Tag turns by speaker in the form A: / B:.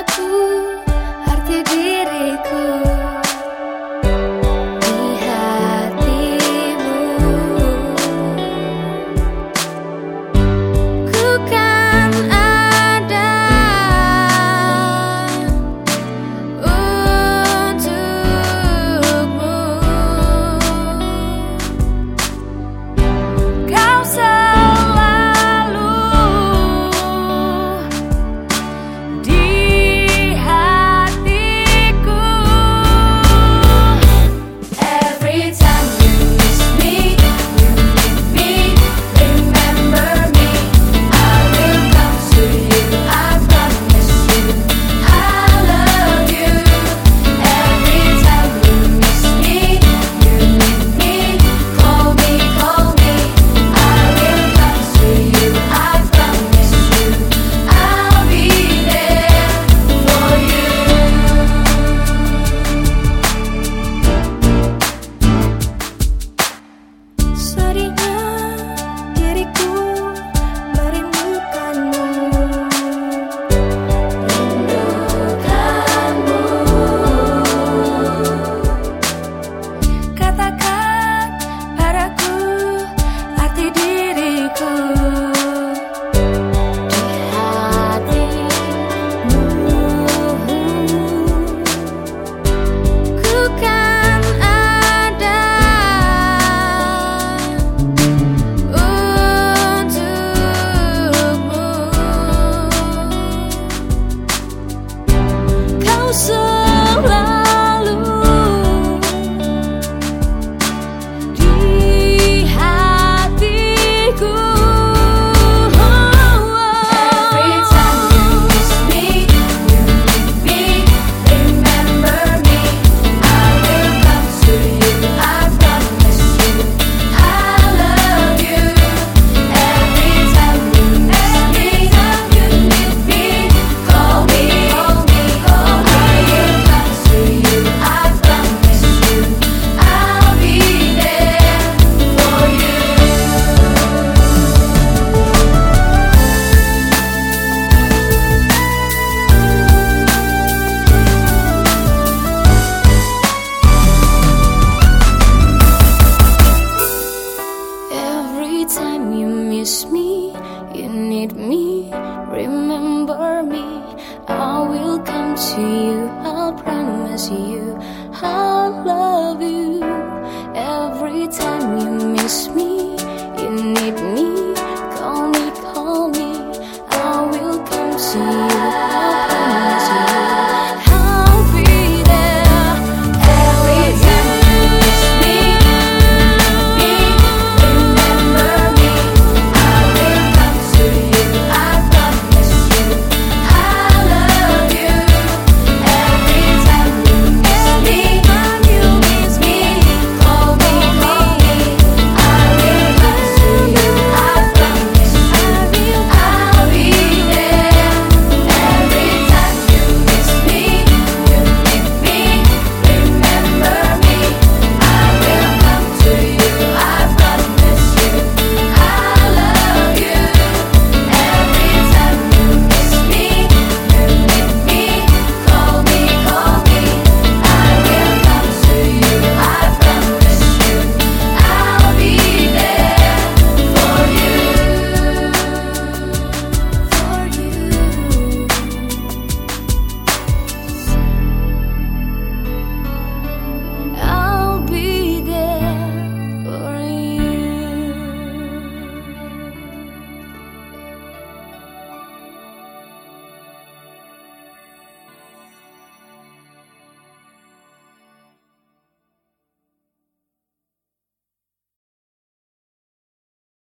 A: aku. me, remember me. I will come to you, I'll promise you, I'll love you.